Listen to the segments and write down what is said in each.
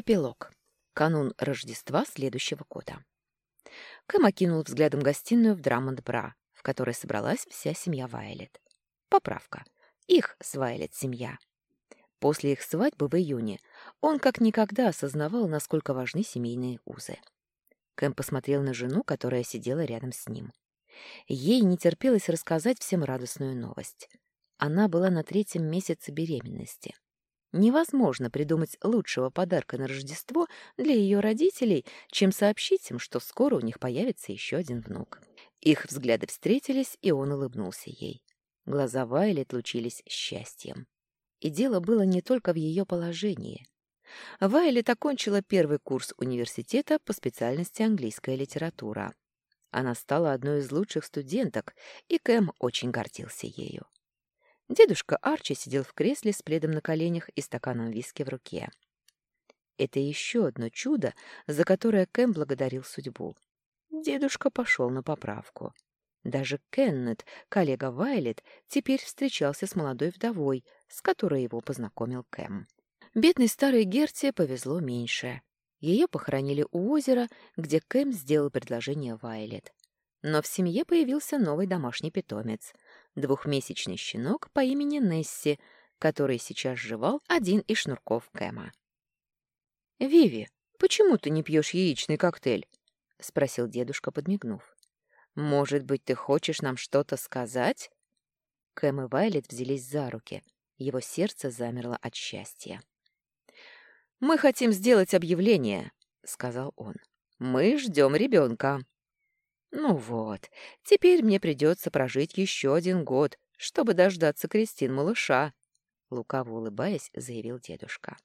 Эпилог. Канун Рождества следующего года. Кэм окинул взглядом гостиную в Драмонд-Бра, в которой собралась вся семья Вайлет. Поправка. Их с Вайлет семья. После их свадьбы в июне он как никогда осознавал, насколько важны семейные узы. Кэм посмотрел на жену, которая сидела рядом с ним. Ей не терпелось рассказать всем радостную новость. Она была на третьем месяце беременности. Невозможно придумать лучшего подарка на Рождество для ее родителей, чем сообщить им, что скоро у них появится еще один внук. Их взгляды встретились, и он улыбнулся ей. Глаза Вайлет лучились счастьем. И дело было не только в ее положении. Вайлет окончила первый курс университета по специальности английская литература. Она стала одной из лучших студенток, и Кэм очень гордился ею. Дедушка Арчи сидел в кресле с пледом на коленях и стаканом виски в руке. Это еще одно чудо, за которое Кэм благодарил судьбу. Дедушка пошел на поправку. Даже Кеннет, коллега Вайлет, теперь встречался с молодой вдовой, с которой его познакомил Кэм. Бедной старой Герте повезло меньше. Ее похоронили у озера, где Кэм сделал предложение Вайлет. Но в семье появился новый домашний питомец — двухмесячный щенок по имени Несси, который сейчас жевал один из шнурков Кэма. «Виви, почему ты не пьешь яичный коктейль?» — спросил дедушка, подмигнув. «Может быть, ты хочешь нам что-то сказать?» Кэм и Вайлет взялись за руки. Его сердце замерло от счастья. «Мы хотим сделать объявление», — сказал он. «Мы ждем ребенка». Ну вот, теперь мне придется прожить еще один год, чтобы дождаться Кристин малыша, лукаво улыбаясь, заявил дедушка.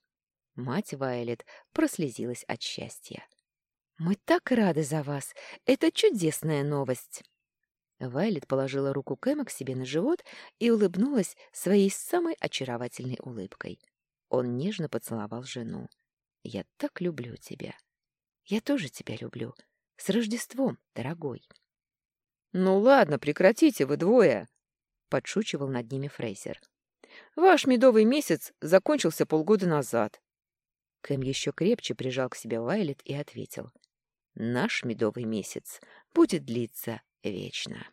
Мать Вайлет прослезилась от счастья. Мы так рады за вас. Это чудесная новость. Вайлет положила руку Кэма к себе на живот и улыбнулась своей самой очаровательной улыбкой. Он нежно поцеловал жену. «Я так люблю тебя». «Я тоже тебя люблю», с Рождеством, дорогой. Ну ладно, прекратите вы двое, подшучивал над ними Фрейзер. Ваш медовый месяц закончился полгода назад. Кэм еще крепче прижал к себе Вайлет и ответил. Наш медовый месяц будет длиться вечно.